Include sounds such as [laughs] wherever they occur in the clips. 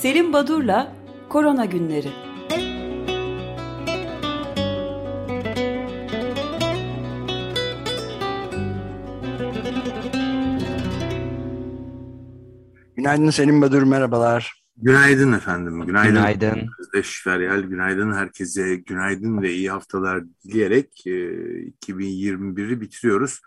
Selim Badur'la Korona Günleri. Günaydın Selim Badur, merhabalar. Günaydın efendim. Günaydın. Günaydın. Özdeş Feryal, günaydın. Herkese günaydın ve iyi haftalar dileyerek e, 2021'i bitiriyoruz.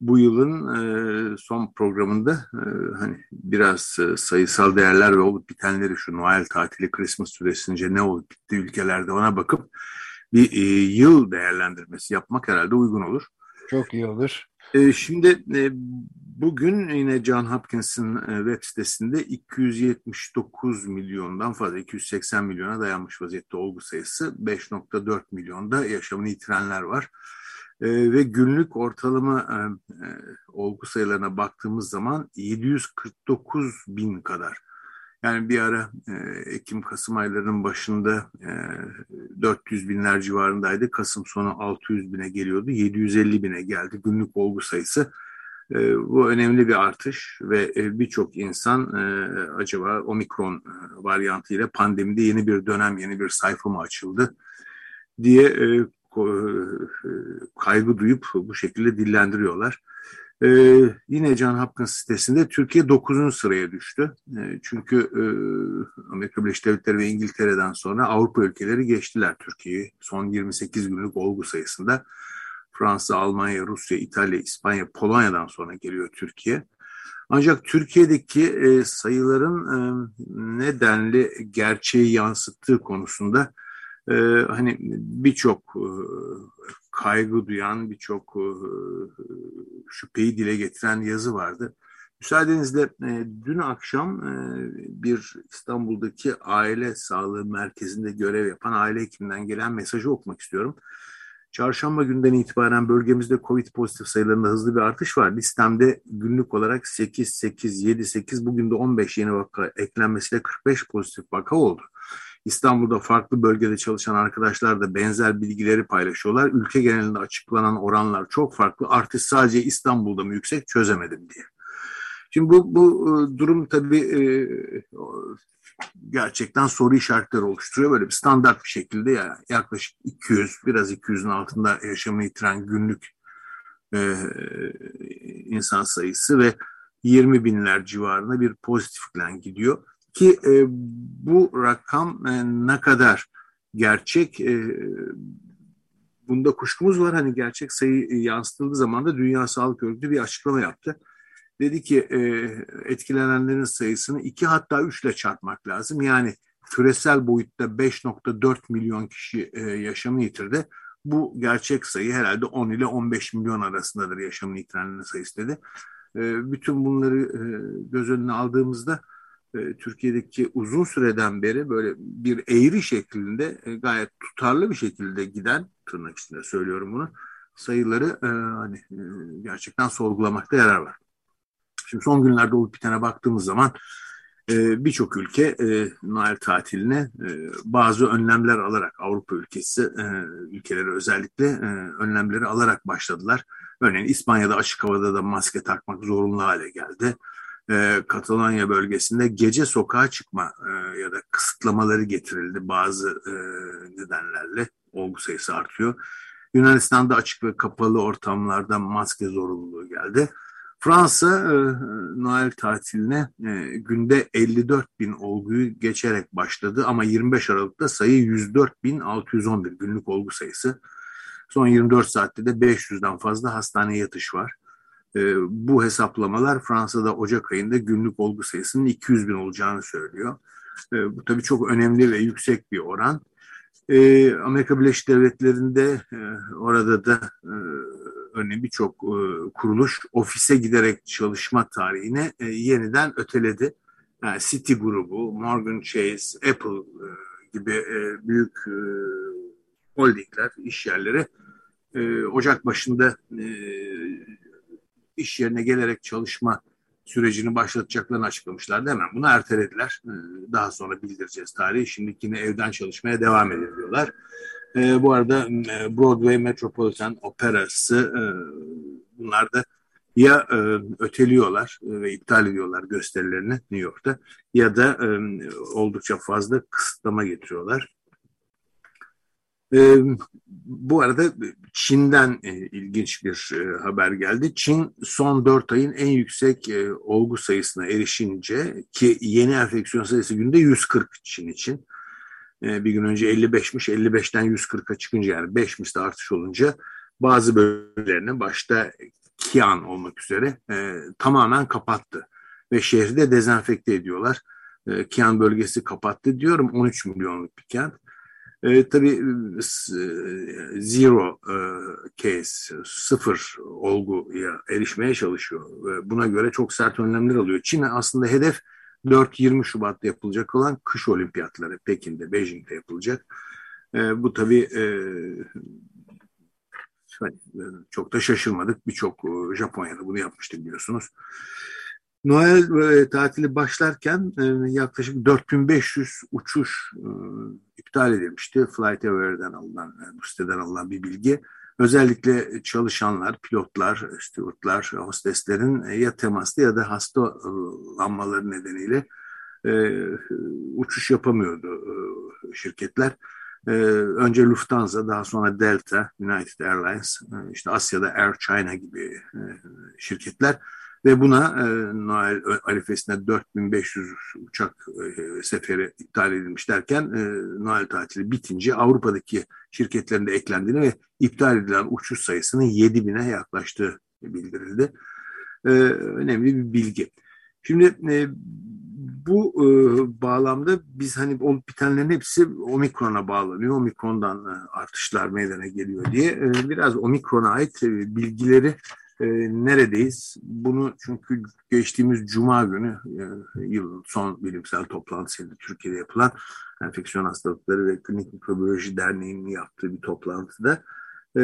Bu yılın e, son programında e, hani biraz e, sayısal değerler ve olup bitenleri şu Noel tatili, Christmas süresince ne olup bitti ülkelerde ona bakıp bir e, yıl değerlendirmesi yapmak herhalde uygun olur. Çok iyi olur. E, şimdi e, bugün yine John Hopkins'in e, web sitesinde 279 milyondan fazla 280 milyona dayanmış vaziyette olgu sayısı 5.4 milyonda yaşamını yitirenler var. E, ve günlük ortalama e, e, olgu sayılarına baktığımız zaman 749 bin kadar. Yani bir ara e, Ekim-Kasım aylarının başında e, 400 binler civarındaydı. Kasım sonu 600 bine geliyordu. 750 bine geldi günlük olgu sayısı. E, bu önemli bir artış ve e, birçok insan e, acaba omikron e, varyantıyla pandemide yeni bir dönem, yeni bir sayfa mı açıldı diye e, kaygı duyup bu şekilde dillendiriyorlar. Ee, yine John Hopkins sitesinde Türkiye 9. sıraya düştü. Ee, çünkü e, Amerika Birleşik Devletleri ve İngiltere'den sonra Avrupa ülkeleri geçtiler Türkiye'yi. Son 28 günlük olgu sayısında Fransa, Almanya, Rusya, İtalya, İspanya, Polonya'dan sonra geliyor Türkiye. Ancak Türkiye'deki e, sayıların e, nedenli gerçeği yansıttığı konusunda e, hani birçok e, kaygı duyan, birçok e, şüpheyi dile getiren yazı vardı. Müsaadenizle e, dün akşam e, bir İstanbul'daki aile sağlığı merkezinde görev yapan aile hekiminden gelen mesajı okumak istiyorum. Çarşamba günden itibaren bölgemizde COVID pozitif sayılarında hızlı bir artış var. Listemde günlük olarak 8, 8, 7, 8 bugün de 15 yeni vaka eklenmesiyle 45 pozitif vaka oldu. İstanbul'da farklı bölgede çalışan arkadaşlar da benzer bilgileri paylaşıyorlar. Ülke genelinde açıklanan oranlar çok farklı. Artış sadece İstanbul'da mı yüksek çözemedim diye. Şimdi bu, bu e, durum tabii e, gerçekten soru işaretleri oluşturuyor. Böyle bir standart bir şekilde yani yaklaşık 200, biraz 200'ün altında yaşamını yitiren günlük e, insan sayısı ve 20 binler civarında bir pozitiflen gidiyor. Ki e, bu rakam e, ne kadar gerçek e, bunda kuşkumuz var. Hani gerçek sayı yansıtıldığı zaman da Dünya Sağlık Örgütü bir açıklama yaptı. Dedi ki e, etkilenenlerin sayısını iki hatta üçle çarpmak lazım. Yani küresel boyutta 5.4 milyon kişi e, yaşamını yitirdi. Bu gerçek sayı herhalde 10 ile 15 milyon arasındadır yaşamını yitirenlerin sayısı dedi. E, bütün bunları e, göz önüne aldığımızda e, Türkiye'deki uzun süreden beri böyle bir eğri şeklinde e, gayet tutarlı bir şekilde giden tırnak içinde söylüyorum bunu sayıları e, hani gerçekten sorgulamakta yarar var. Şimdi son günlerde olup bitene baktığımız zaman birçok ülke Noel tatiline bazı önlemler alarak Avrupa ülkesi e, ülkeleri özellikle önlemleri alarak başladılar. Örneğin İspanya'da açık havada da maske takmak zorunlu hale geldi e, Katalanya bölgesinde gece sokağa çıkma e, ya da kısıtlamaları getirildi bazı e, nedenlerle. Olgu sayısı artıyor. Yunanistan'da açık ve kapalı ortamlarda maske zorunluluğu geldi. Fransa Noel tatiline günde 54 bin olguyu geçerek başladı ama 25 Aralık'ta sayı 104 bin 611 günlük olgu sayısı. Son 24 saatte de 500'den fazla hastane yatış var. E, bu hesaplamalar Fransa'da Ocak ayında günlük olgu sayısının 200 bin olacağını söylüyor. E, bu tabii çok önemli ve yüksek bir oran. E, Amerika Birleşik Devletleri'nde e, orada da e, örneğin birçok e, kuruluş ofise giderek çalışma tarihine e, yeniden öteledi. Yani City grubu, Morgan Chase, Apple e, gibi e, büyük e, holdingler, iş yerleri e, Ocak başında e, iş yerine gelerek çalışma sürecini başlatacaklarını açıklamışlardı. Hemen bunu ertelediler. Ee, daha sonra bildireceğiz tarihi. Şimdi yine evden çalışmaya devam ediyorlar. Bu arada e, Broadway Metropolitan Operası e, bunlar da ya e, öteliyorlar ve iptal ediyorlar gösterilerini New York'ta ya da oldukça fazla kısıtlama getiriyorlar. E, bu arada Çin'den e, ilginç bir e, haber geldi. Çin son 4 ayın en yüksek e, olgu sayısına erişince ki yeni enfeksiyon sayısı günde 140 Çin için. E, bir gün önce 55'miş 55'ten 140'a çıkınca yani 5 misli artış olunca bazı bölgelerine başta Kian olmak üzere e, tamamen kapattı. Ve şehri de dezenfekte ediyorlar. E, Kian bölgesi kapattı diyorum 13 milyonluk bir kent. E, tabii zero e, case, sıfır olguya erişmeye çalışıyor. E, buna göre çok sert önlemler alıyor. Çin aslında hedef 4-20 Şubat'ta yapılacak olan kış olimpiyatları Pekin'de, Beijing'de yapılacak. E, bu tabii e, hani, e, çok da şaşırmadık. Birçok e, Japonya'da bunu yapmıştı biliyorsunuz. Noel e, tatili başlarken e, yaklaşık 4500 uçuş e, iptal edilmişti. Flight Aware'den alınan, e, bu siteden alınan bir bilgi. Özellikle çalışanlar, pilotlar, stewardlar, hosteslerin e, ya temaslı ya da hastalanmaları nedeniyle e, uçuş yapamıyordu e, şirketler. E, önce Lufthansa, daha sonra Delta, United Airlines, e, işte Asya'da Air China gibi e, şirketler ve buna e, Noel arifesinde 4500 uçak e, seferi iptal edilmiş derken e, Noel tatili bitince Avrupa'daki şirketlerin de eklendiğini ve iptal edilen uçuş sayısının 7000'e yaklaştığı bildirildi. E, önemli bir bilgi. Şimdi e, bu e, bağlamda biz hani olup bitenlerin hepsi omikrona bağlanıyor. Omikrondan e, artışlar meydana geliyor diye e, biraz omikrona ait e, bilgileri e, neredeyiz? Bunu çünkü geçtiğimiz Cuma günü e, yılın son bilimsel toplantısıydı Türkiye'de yapılan Enfeksiyon Hastalıkları ve Klinik Mikrobiyoloji Derneği'nin yaptığı bir toplantıda e,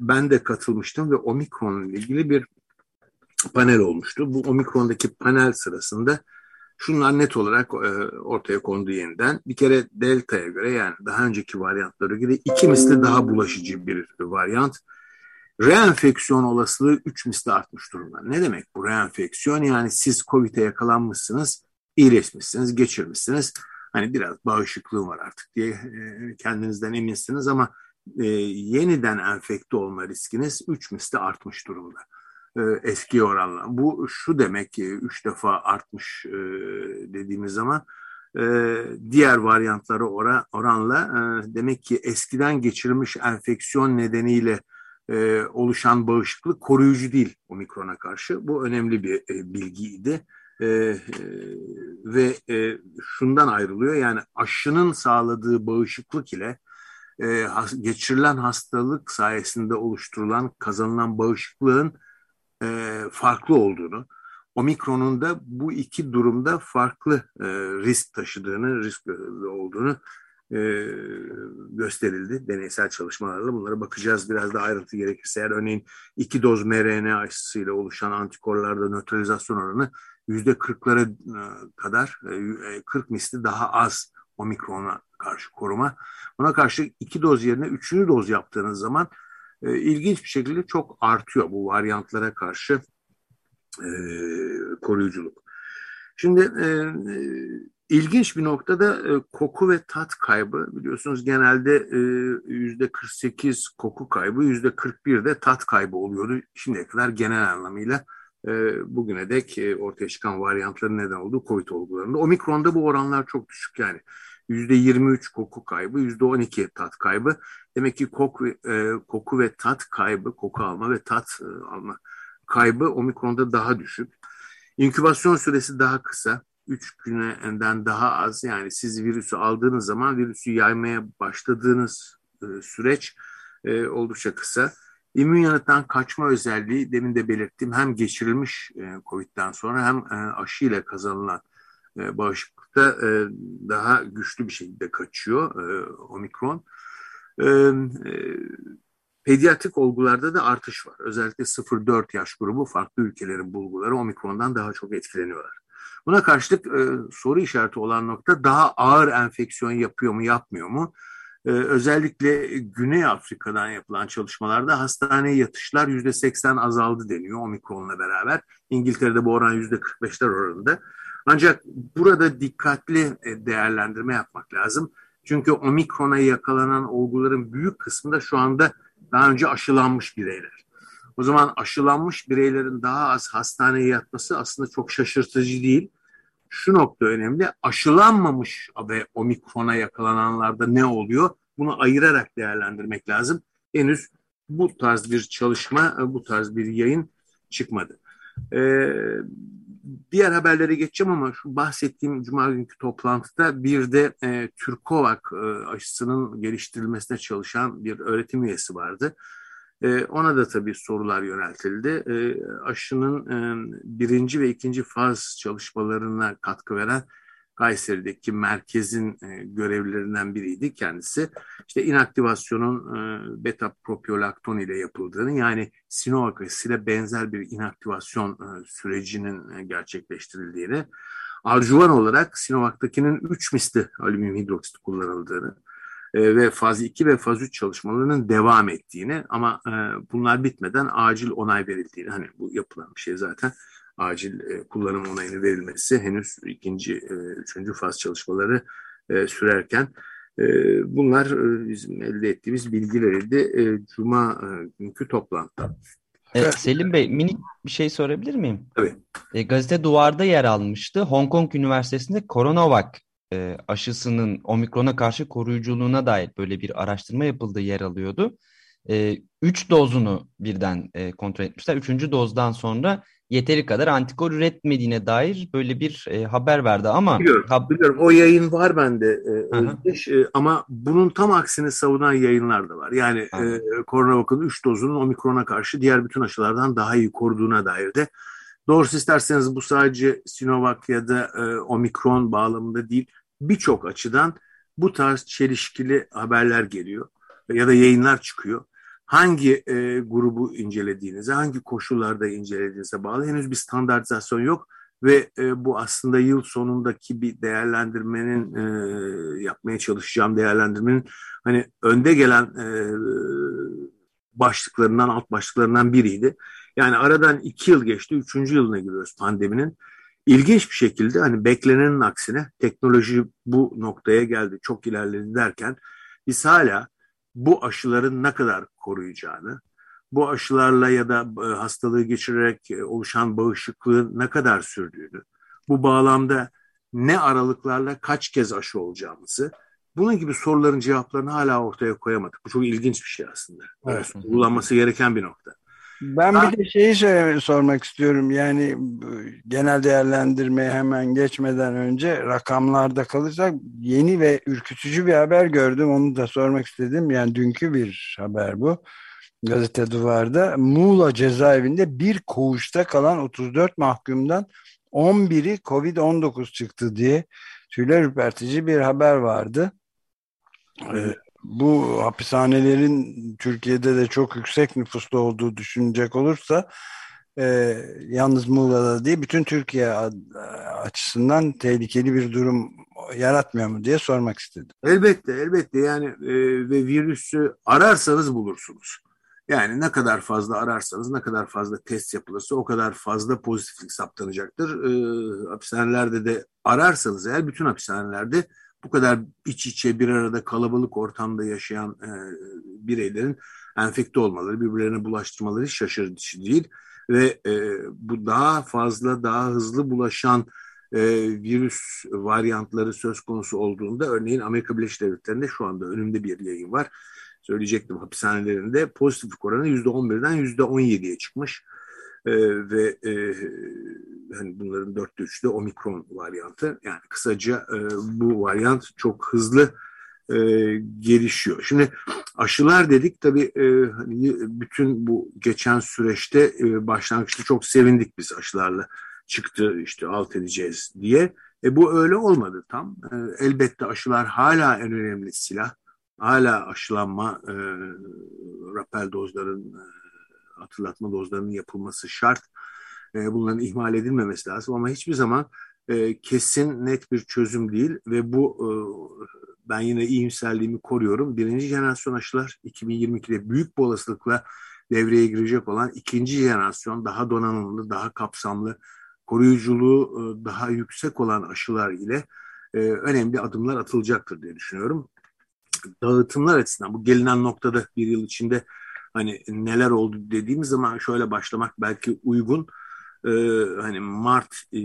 ben de katılmıştım ve omikron ile ilgili bir panel olmuştu. Bu omikrondaki panel sırasında şunlar net olarak e, ortaya kondu yeniden. Bir kere delta'ya göre yani daha önceki varyantlara göre iki misli daha bulaşıcı bir varyant reenfeksiyon olasılığı 3 misli artmış durumda. Ne demek bu reenfeksiyon? Yani siz COVID'e yakalanmışsınız, iyileşmişsiniz, geçirmişsiniz. Hani biraz bağışıklığım var artık diye e, kendinizden eminsiniz ama e, yeniden enfekte olma riskiniz 3 misli artmış durumda e, eski oranla. Bu şu demek ki 3 defa artmış dediğimiz zaman e, diğer varyantları oran, oranla demek ki eskiden geçirilmiş enfeksiyon nedeniyle e, oluşan bağışıklık koruyucu değil omikrona karşı. Bu önemli bir e, bilgiydi. E, e, ve e, şundan ayrılıyor yani aşının sağladığı bağışıklık ile e, has, geçirilen hastalık sayesinde oluşturulan kazanılan bağışıklığın e, farklı olduğunu, omikronun da bu iki durumda farklı e, risk taşıdığını, risk olduğunu e, gösterildi deneysel çalışmalarla. Bunlara bakacağız biraz da ayrıntı gerekirse. Eğer örneğin iki doz mRNA aşısıyla oluşan antikorlarda nötralizasyon oranı yüzde kırklara e, kadar, e, 40 misli daha az omikrona karşı koruma. Buna karşı iki doz yerine üçüncü doz yaptığınız zaman e, ilginç bir şekilde çok artıyor bu varyantlara karşı e, koruyuculuk. Şimdi e, İlginç bir noktada e, koku ve tat kaybı biliyorsunuz genelde e, yüzde 48 koku kaybı yüzde 41 de tat kaybı oluyordu şimdiye kadar genel anlamıyla e, bugüne dek e, ortaya çıkan varyantların neden olduğu COVID olgularında. Omikron'da bu oranlar çok düşük yani yüzde 23 koku kaybı yüzde 12 tat kaybı demek ki koku, e, koku ve tat kaybı koku alma ve tat e, alma kaybı omikronda daha düşük. İnkübasyon süresi daha kısa 3 günden daha az yani siz virüsü aldığınız zaman virüsü yaymaya başladığınız e, süreç e, oldukça kısa. İmmün yanıttan kaçma özelliği demin de belirttiğim hem geçirilmiş e, COVID'den sonra hem e, aşı ile kazanılan e, bağışıklıkta e, daha güçlü bir şekilde kaçıyor e, omikron. E, e, pediatrik olgularda da artış var. Özellikle 0-4 yaş grubu farklı ülkelerin bulguları omikrondan daha çok etkileniyorlar. Buna karşılık e, soru işareti olan nokta daha ağır enfeksiyon yapıyor mu yapmıyor mu? Ee, özellikle Güney Afrika'dan yapılan çalışmalarda hastaneye yatışlar yüzde seksen azaldı deniyor omikronla beraber. İngiltere'de bu oran yüzde 45'ler oranında. Ancak burada dikkatli e, değerlendirme yapmak lazım. Çünkü omikrona yakalanan olguların büyük kısmı da şu anda daha önce aşılanmış bireyler. O zaman aşılanmış bireylerin daha az hastaneye yatması aslında çok şaşırtıcı değil. Şu nokta önemli. Aşılanmamış ve omikrona yakalananlarda ne oluyor? Bunu ayırarak değerlendirmek lazım. Henüz bu tarz bir çalışma, bu tarz bir yayın çıkmadı. Ee, diğer haberlere geçeceğim ama şu bahsettiğim Cuma günkü toplantıda bir de e, Türkovak e, aşısının geliştirilmesine çalışan bir öğretim üyesi vardı. E, ona da tabii sorular yöneltildi. E, aşının birinci ve ikinci faz çalışmalarına katkı veren Kayseri'deki merkezin e, görevlilerinden biriydi kendisi. İşte inaktivasyonun e, beta propiolakton ile yapıldığını yani Sinovac ile benzer bir inaktivasyon e, sürecinin e, gerçekleştirildiğini, arjuvan olarak Sinovac'takinin 3 misli alüminyum hidroksit kullanıldığını, e, ve faz 2 ve faz 3 çalışmalarının devam ettiğini ama e, bunlar bitmeden acil onay verildiğini hani bu yapılan bir şey zaten acil e, kullanım onayını verilmesi henüz ikinci, e, üçüncü faz çalışmaları e, sürerken e, bunlar e, bizim elde ettiğimiz bilgileriydi e, Cuma günkü toplantıda. E, Selim Bey minik bir şey sorabilir miyim? Tabii. E, gazete Duvar'da yer almıştı. Hong Kong Üniversitesi'nde Coronavac e, aşısının omikrona karşı koruyuculuğuna dair böyle bir araştırma yapıldığı yer alıyordu. E, üç dozunu birden e, kontrol etmişler. Üçüncü dozdan sonra yeteri kadar antikor üretmediğine dair böyle bir e, haber verdi ama biliyorum, hab biliyorum o yayın var bende e, Özdeş, e, ama bunun tam aksini savunan yayınlar da var. Yani e, koronavakın 3 dozunun omikrona karşı diğer bütün aşılardan daha iyi koruduğuna dair de doğrusu isterseniz bu sadece Sinovac ya da e, omikron bağlamında değil birçok açıdan bu tarz çelişkili haberler geliyor ya da yayınlar çıkıyor. Hangi e, grubu incelediğinize, hangi koşullarda incelediğinize bağlı henüz bir standartizasyon yok ve e, bu aslında yıl sonundaki bir değerlendirmenin e, yapmaya çalışacağım değerlendirmenin hani önde gelen e, başlıklarından, alt başlıklarından biriydi. Yani aradan iki yıl geçti, üçüncü yılına giriyoruz pandeminin. İlginç bir şekilde hani beklenenin aksine teknoloji bu noktaya geldi, çok ilerledi derken biz hala bu aşıların ne kadar koruyacağını, bu aşılarla ya da e, hastalığı geçirerek e, oluşan bağışıklığın ne kadar sürdüğünü, bu bağlamda ne aralıklarla kaç kez aşı olacağımızı, bunun gibi soruların cevaplarını hala ortaya koyamadık. Bu çok ilginç bir şey aslında. Evet. Uygulanması gereken bir nokta. Ben bir de şeyi söyle, sormak istiyorum. Yani genel değerlendirmeye hemen geçmeden önce rakamlarda kalırsak yeni ve ürkütücü bir haber gördüm. Onu da sormak istedim. Yani dünkü bir haber bu. Gazete Duvar'da Muğla cezaevinde bir koğuşta kalan 34 mahkumdan 11'i Covid-19 çıktı diye tüyler ürpertici bir haber vardı. Evet bu hapishanelerin Türkiye'de de çok yüksek nüfuslu olduğu düşünecek olursa e, yalnız Muğla'da değil bütün Türkiye açısından tehlikeli bir durum yaratmıyor mu diye sormak istedim. Elbette elbette yani e, ve virüsü ararsanız bulursunuz. Yani ne kadar fazla ararsanız, ne kadar fazla test yapılırsa o kadar fazla pozitiflik saptanacaktır. E, hapishanelerde de ararsanız eğer bütün hapishanelerde bu kadar iç içe bir arada kalabalık ortamda yaşayan e, bireylerin enfekte olmaları, birbirlerine bulaştırmaları şaşırtıcı değil. Ve e, bu daha fazla, daha hızlı bulaşan e, virüs varyantları söz konusu olduğunda örneğin Amerika Birleşik Devletleri'nde şu anda önümde bir yayın var. Söyleyecektim hapishanelerinde pozitiflik oranı %11'den %17'ye çıkmış. E, ve e, hani bunların dörtte üçü de omikron varyantı. Yani kısaca e, bu varyant çok hızlı e, gelişiyor. Şimdi aşılar dedik tabii e, hani bütün bu geçen süreçte e, başlangıçta çok sevindik biz aşılarla çıktı işte alt edeceğiz diye. E, bu öyle olmadı tam. E, elbette aşılar hala en önemli silah. Hala aşılanma, e, rapel dozların e, hatırlatma dozlarının yapılması şart. E, bunların ihmal edilmemesi lazım ama hiçbir zaman e, kesin net bir çözüm değil ve bu e, ben yine iyimserliğimi koruyorum. Birinci jenerasyon aşılar 2022'de büyük bir olasılıkla devreye girecek olan ikinci jenerasyon daha donanımlı, daha kapsamlı, koruyuculuğu e, daha yüksek olan aşılar ile e, önemli adımlar atılacaktır diye düşünüyorum. Dağıtımlar açısından bu gelinen noktada bir yıl içinde hani neler oldu dediğimiz zaman şöyle başlamak belki uygun. Ee, hani Mart e,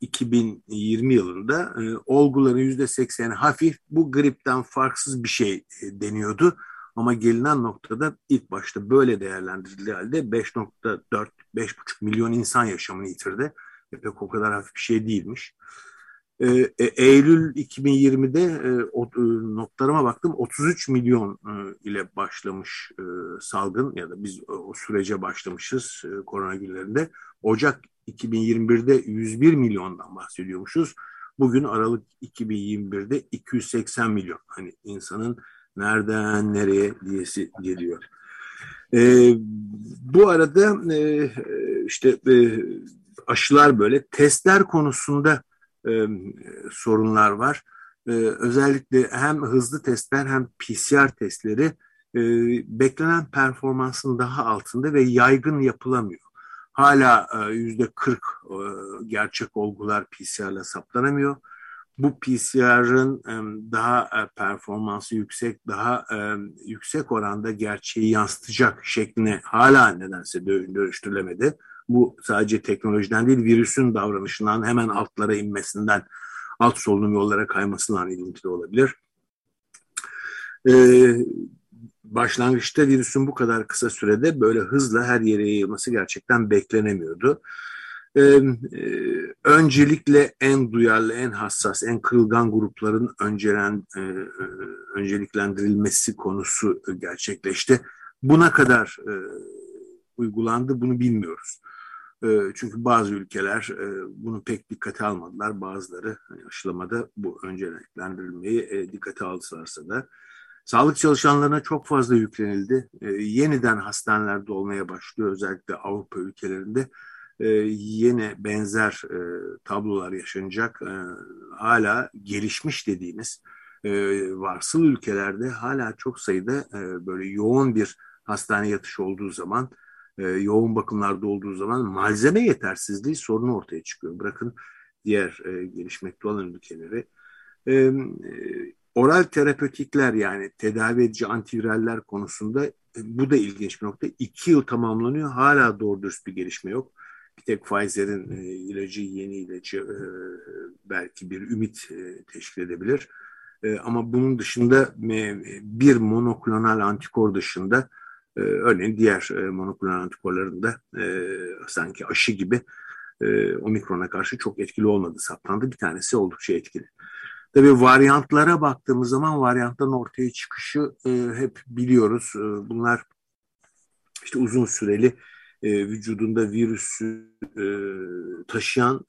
2020 yılında e, olguların yüzde sekseni hafif bu gripten farksız bir şey e, deniyordu. Ama gelinen noktada ilk başta böyle değerlendirildiği halde 5.4-5.5 milyon insan yaşamını yitirdi. Pek o kadar hafif bir şey değilmiş. Ee, e, Eylül 2020'de e, e, notlarıma baktım 33 milyon ile başlamış salgın ya da biz o sürece başlamışız e, korona günlerinde. Ocak 2021'de 101 milyondan bahsediyormuşuz. Bugün Aralık 2021'de 280 milyon. Hani insanın nereden nereye diyesi geliyor. E, bu arada e, işte e, aşılar böyle testler konusunda e, sorunlar var. E, özellikle hem hızlı testler hem PCR testleri e, beklenen performansın daha altında ve yaygın yapılamıyor. Hala yüzde 40 e, gerçek olgular PCR'la saptanamıyor. Bu PCR'ın e, daha e, performansı yüksek, daha e, yüksek oranda gerçeği yansıtacak şekline hala nedense dönüştürülemedi. Bu sadece teknolojiden değil virüsün davranışından hemen altlara inmesinden alt solunum yollara kaymasından ilintili olabilir. Ee, başlangıçta virüsün bu kadar kısa sürede böyle hızla her yere yayılması gerçekten beklenemiyordu. Ee, e, öncelikle en duyarlı, en hassas, en kırılgan grupların öncelen, e, e önceliklendirilmesi konusu gerçekleşti. Buna kadar e, uygulandı bunu bilmiyoruz. Ee, çünkü bazı ülkeler e, bunu pek dikkate almadılar. Bazıları hani aşılamada bu önceliklendirilmeyi e, dikkate alsalarsa da sağlık çalışanlarına çok fazla yüklenildi. E, yeniden hastanelerde olmaya başlıyor özellikle Avrupa ülkelerinde. Yine benzer tablolar yaşanacak. Hala gelişmiş dediğimiz varsıl ülkelerde hala çok sayıda böyle yoğun bir hastane yatışı olduğu zaman e, yoğun bakımlarda olduğu zaman malzeme yetersizliği sorunu ortaya çıkıyor. Bırakın diğer e, gelişmekte olan ülkeleri. E, e, oral terapötikler yani tedavi edici antiviraller konusunda e, bu da ilginç bir nokta. İki yıl tamamlanıyor. Hala doğru dürüst bir gelişme yok. Bir tek Pfizer'in e, ilacı, yeni ilacı e, belki bir ümit e, teşkil edebilir. E, ama bunun dışında e, bir monoklonal antikor dışında e, örneğin diğer e, monoklonal antikorların da e, sanki aşı gibi e, omikrona karşı çok etkili olmadı saptandı. Bir tanesi oldukça etkili. Tabii varyantlara baktığımız zaman varyantların ortaya çıkışı hep biliyoruz. Bunlar işte uzun süreli vücudunda virüsü taşıyan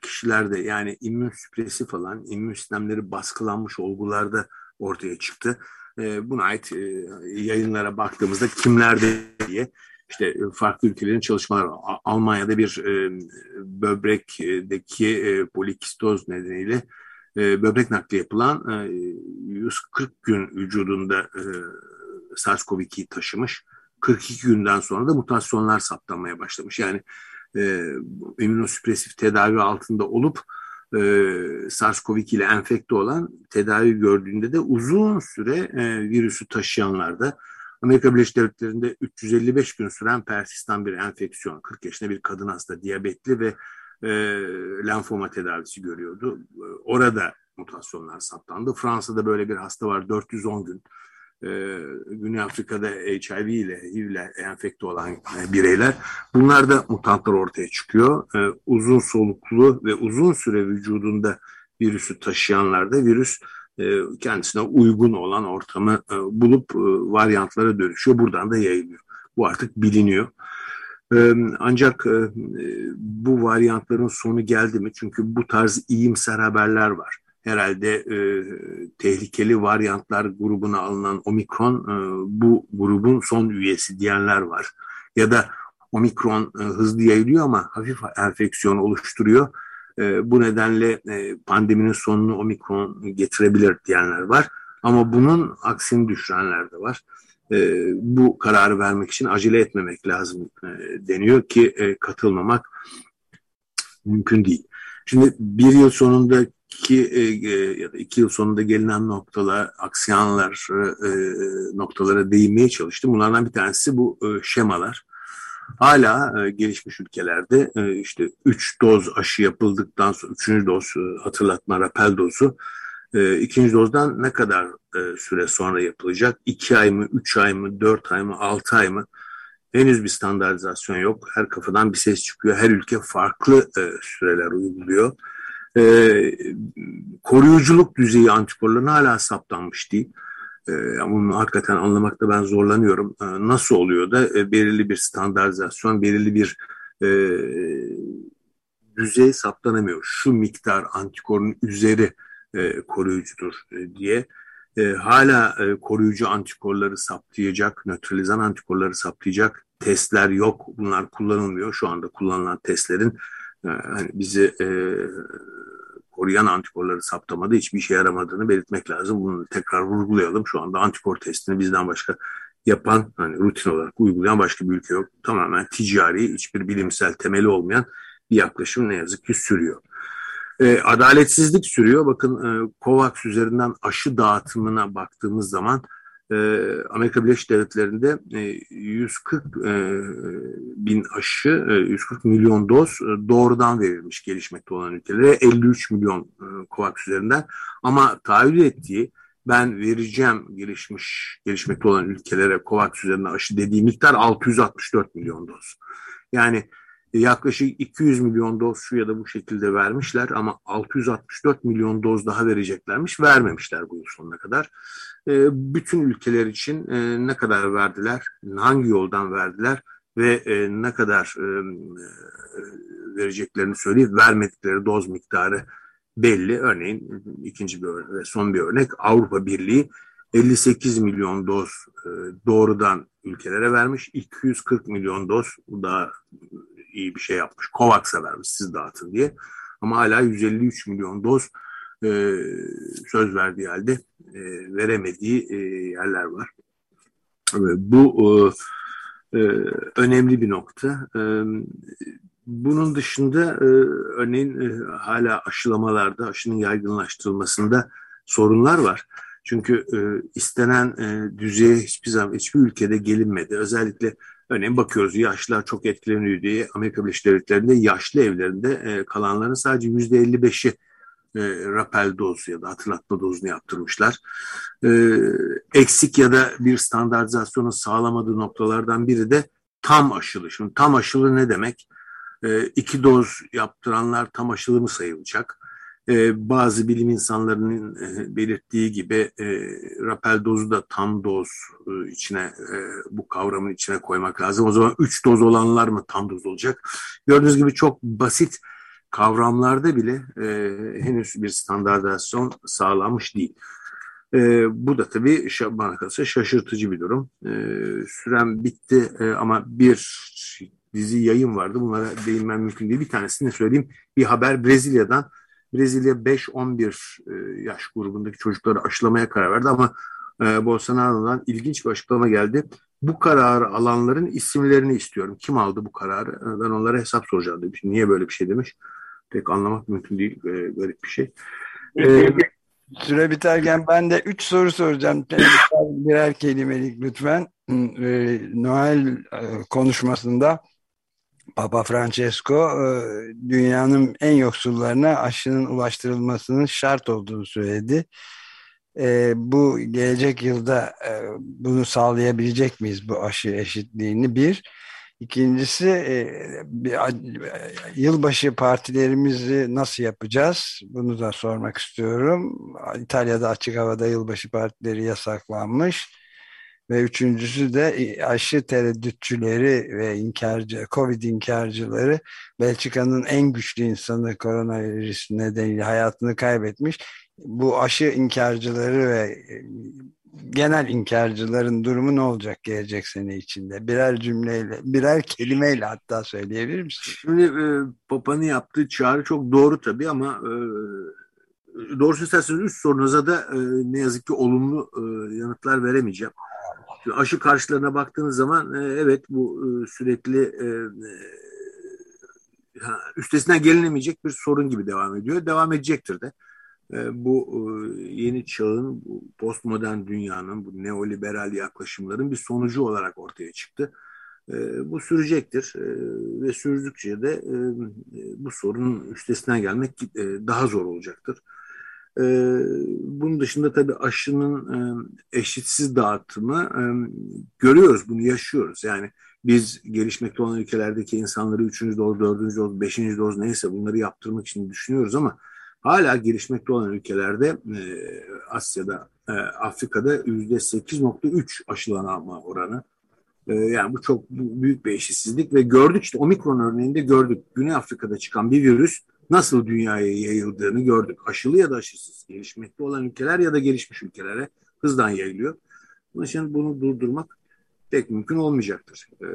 kişilerde yani immün süpresif falan immün sistemleri baskılanmış olgularda ortaya çıktı e, buna ait e, yayınlara baktığımızda kimlerde diye işte e, farklı ülkelerin çalışmaları Almanya'da bir e, böbrekteki e, polikistoz nedeniyle böbrek nakli yapılan e, 140 gün vücudunda e, SARS-CoV-2'yi taşımış. 42 günden sonra da mutasyonlar saptanmaya başlamış. Yani e, immünosüpresif tedavi altında olup e, SARS-CoV-2 ile enfekte olan tedavi gördüğünde de uzun süre e, virüsü taşıyanlarda Amerika Birleşik Devletleri'nde 355 gün süren persistan bir enfeksiyon, 40 yaşında bir kadın hasta, diyabetli ve e, lenfoma tedavisi görüyordu. Orada mutasyonlar saptandı. Fransa'da böyle bir hasta var 410 gün e, Güney Afrika'da HIV ile HIV ile enfekte olan e, bireyler bunlarda mutantlar ortaya çıkıyor. E, uzun soluklu ve uzun süre vücudunda virüsü taşıyanlarda virüs kendisine uygun olan ortamı bulup e, varyantlara dönüşüyor. Buradan da yayılıyor. Bu artık biliniyor. Ancak bu varyantların sonu geldi mi? Çünkü bu tarz iyimser haberler var herhalde e, tehlikeli varyantlar grubuna alınan omikron e, bu grubun son üyesi diyenler var. Ya da omikron e, hızlı yayılıyor ama hafif enfeksiyon oluşturuyor. E, bu nedenle e, pandeminin sonunu omikron getirebilir diyenler var. Ama bunun aksini düşürenler de var. E, bu kararı vermek için acele etmemek lazım e, deniyor ki e, katılmamak mümkün değil. Şimdi bir yıl sonundaki e, e, ya da iki yıl sonunda gelinen noktalar, aksiyanlar e, noktalara değinmeye çalıştım. Bunlardan bir tanesi bu e, şemalar. Hala e, gelişmiş ülkelerde e, işte 3 doz aşı yapıldıktan sonra 3. doz e, hatırlatma rapel dozu e, ikinci dozdan ne kadar e, süre sonra yapılacak? 2 ay mı, 3 ay mı, 4 ay mı, 6 ay mı? Henüz bir standartizasyon yok. Her kafadan bir ses çıkıyor. Her ülke farklı e, süreler uyguluyor. E, koruyuculuk düzeyi antikorların hala saptanmış değil. E, bunu hakikaten anlamakta ben zorlanıyorum. E, nasıl oluyor da e, belirli bir standartizasyon, belirli bir e, düzey saptanamıyor. Şu miktar antikorun üzeri e, koruyucudur e, diye e, hala e, koruyucu antikorları saptayacak, nötralizan antikorları saptayacak testler yok. Bunlar kullanılmıyor. Şu anda kullanılan testlerin e, hani bizi e, koruyan antikorları saptamada hiçbir işe yaramadığını belirtmek lazım. Bunu tekrar vurgulayalım. Şu anda antikor testini bizden başka yapan, hani rutin olarak uygulayan başka bir ülke yok. Tamamen ticari, hiçbir bilimsel temeli olmayan bir yaklaşım ne yazık ki sürüyor. E, adaletsizlik sürüyor. Bakın e, COVAX üzerinden aşı dağıtımına baktığımız zaman Amerika Birleşik Devletleri'nde e, 140 e, bin aşı, e, 140 milyon doz e, doğrudan verilmiş gelişmekte olan ülkelere 53 milyon e, COVAX üzerinden. Ama taahhüt ettiği ben vereceğim gelişmiş gelişmekte olan ülkelere COVAX üzerinden aşı dediği miktar 664 milyon doz. Yani yaklaşık 200 milyon doz şu ya da bu şekilde vermişler ama 664 milyon doz daha vereceklermiş. Vermemişler bu yıl sonuna kadar. E, bütün ülkeler için e, ne kadar verdiler, hangi yoldan verdiler ve e, ne kadar e, vereceklerini söyleyip vermedikleri doz miktarı belli. Örneğin ikinci bir ve son bir örnek Avrupa Birliği 58 milyon doz doğrudan ülkelere vermiş. 240 milyon doz bu da iyi bir şey yapmış. COVAX'a vermiş siz dağıtın diye. Ama hala 153 milyon doz e, söz verdiği halde e, veremediği e, yerler var. E, bu e, e, önemli bir nokta. E, bunun dışında e, örneğin e, hala aşılamalarda, aşının yaygınlaştırılmasında sorunlar var. Çünkü e, istenen e, düzeye hiçbir zaman hiçbir ülkede gelinmedi. Özellikle Örneğin bakıyoruz yaşlılar çok etkileniyor diye Amerika Birleşik Devletleri'nde yaşlı evlerinde e, kalanların sadece yüzde 55'i e, rapel dozu ya da hatırlatma dozunu yaptırmışlar. E, eksik ya da bir standartizasyonu sağlamadığı noktalardan biri de tam aşılı. Şimdi tam aşılı ne demek? E, iki doz yaptıranlar tam aşılı mı sayılacak? E, bazı bilim insanlarının e, belirttiği gibi e, rapel dozu da tam doz e, içine e, bu kavramın içine koymak lazım. O zaman 3 doz olanlar mı tam doz olacak? Gördüğünüz gibi çok basit kavramlarda bile e, henüz bir standartizasyon sağlanmış değil. E, bu da tabii bana kalırsa şaşırtıcı bir durum. E, sürem bitti e, ama bir dizi yayın vardı. Bunlara değinmem mümkün değil. Bir tanesini söyleyeyim. Bir haber Brezilya'dan Brezilya 5-11 e, yaş grubundaki çocukları aşılamaya karar verdi ama e, Bolsonaro'dan ilginç bir açıklama geldi. Bu kararı alanların isimlerini istiyorum. Kim aldı bu kararı? E, ben onlara hesap soracağım demiş. Niye böyle bir şey demiş? Pek anlamak mümkün değil. Garip bir şey. Ee, Süre biterken ben de üç soru soracağım. [laughs] Birer kelimelik lütfen. Noel konuşmasında Papa Francesco e, dünyanın en yoksullarına aşının ulaştırılmasının şart olduğunu söyledi. E, bu gelecek yılda e, bunu sağlayabilecek miyiz bu aşı eşitliğini bir. İkincisi yılbaşı partilerimizi nasıl yapacağız? Bunu da sormak istiyorum. İtalya'da açık havada yılbaşı partileri yasaklanmış ve üçüncüsü de e, aşı tereddütçüleri ve inkarcı, Covid inkarcıları Belçika'nın en güçlü insanı koronavirüs nedeniyle hayatını kaybetmiş. Bu aşı inkarcıları ve e, genel inkarcıların durumu ne olacak gelecek sene içinde? Birer cümleyle, birer kelimeyle hatta söyleyebilir misin? Şimdi e, Papa'nın yaptığı çağrı çok doğru tabii ama e, doğrusu isterseniz üst sorunuza da e, ne yazık ki olumlu e, yanıtlar veremeyeceğim. Şimdi aşı karşılarına baktığınız zaman e, evet bu e, sürekli e, üstesinden gelinemeyecek bir sorun gibi devam ediyor. Devam edecektir de. Bu yeni çağın, bu postmodern dünyanın, bu neoliberal yaklaşımların bir sonucu olarak ortaya çıktı. Bu sürecektir ve sürdükçe de bu sorunun üstesinden gelmek daha zor olacaktır. Bunun dışında tabii aşının eşitsiz dağıtımı görüyoruz, bunu yaşıyoruz. Yani biz gelişmekte olan ülkelerdeki insanları üçüncü doz, dördüncü doz, beşinci doz neyse bunları yaptırmak için düşünüyoruz ama hala gelişmekte olan ülkelerde e, Asya'da, e, Afrika'da yüzde 8.3 aşılanma oranı. E, yani bu çok büyük bir eşitsizlik ve gördük işte omikron örneğinde gördük. Güney Afrika'da çıkan bir virüs nasıl dünyaya yayıldığını gördük. Aşılı ya da aşısız gelişmekte olan ülkeler ya da gelişmiş ülkelere hızdan yayılıyor. Bunun için bunu durdurmak pek mümkün olmayacaktır. Ee,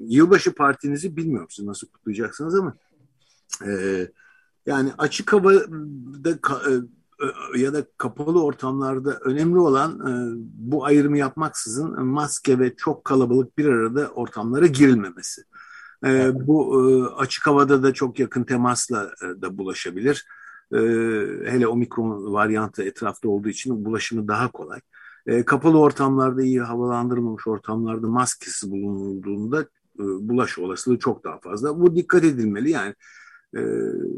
yılbaşı partinizi bilmiyorum siz nasıl kutlayacaksınız ama e, yani açık havada e, e, ya da kapalı ortamlarda önemli olan e, bu ayrımı yapmaksızın maske ve çok kalabalık bir arada ortamlara girilmemesi. Bu açık havada da çok yakın temasla da bulaşabilir. Hele omikron varyantı etrafta olduğu için bulaşımı daha kolay. Kapalı ortamlarda iyi havalandırılmamış ortamlarda maskesi bulunduğunda bulaş olasılığı çok daha fazla. Bu dikkat edilmeli yani e,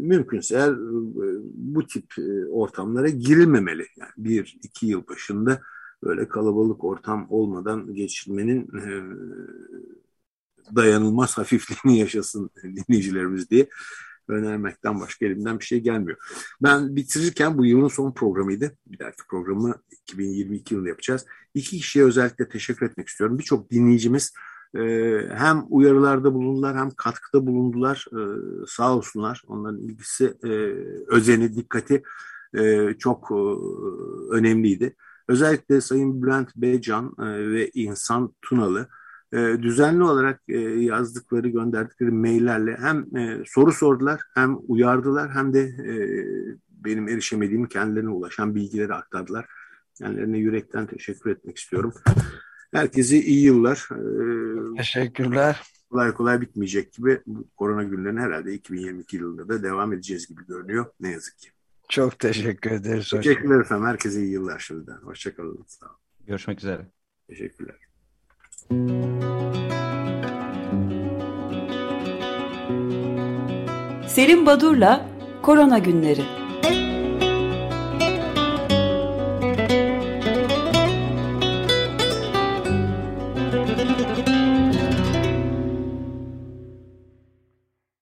mümkünse eğer e, bu tip e, ortamlara girilmemeli. Yani bir, iki yıl başında böyle kalabalık ortam olmadan geçirmenin e, dayanılmaz hafifliğini yaşasın dinleyicilerimiz diye önermekten başka elimden bir şey gelmiyor. Ben bitirirken bu yılın son programıydı. Bir dahaki programı 2022 yılında yapacağız. İki kişiye özellikle teşekkür etmek istiyorum. Birçok dinleyicimiz ee, hem uyarılarda bulundular hem katkıda bulundular. Ee, sağ olsunlar. Onların ilgisi, e, özeni, dikkati e, çok e, önemliydi. Özellikle Sayın Bülent Beycan ve İnsan Tunalı düzenli olarak yazdıkları, gönderdikleri maillerle hem soru sordular, hem uyardılar, hem de benim erişemediğim kendilerine ulaşan bilgileri aktardılar. Kendilerine yürekten teşekkür etmek istiyorum. Herkese iyi yıllar. Teşekkürler. Kolay kolay bitmeyecek gibi bu korona günlerine herhalde 2022 yılında da devam edeceğiz gibi görünüyor. Ne yazık ki. Çok teşekkür ederiz. Teşekkürler efendim. Herkese iyi yıllar şimdiden. Hoşçakalın. Sağ olun. Görüşmek üzere. Teşekkürler. Selim Badur'la Korona Günleri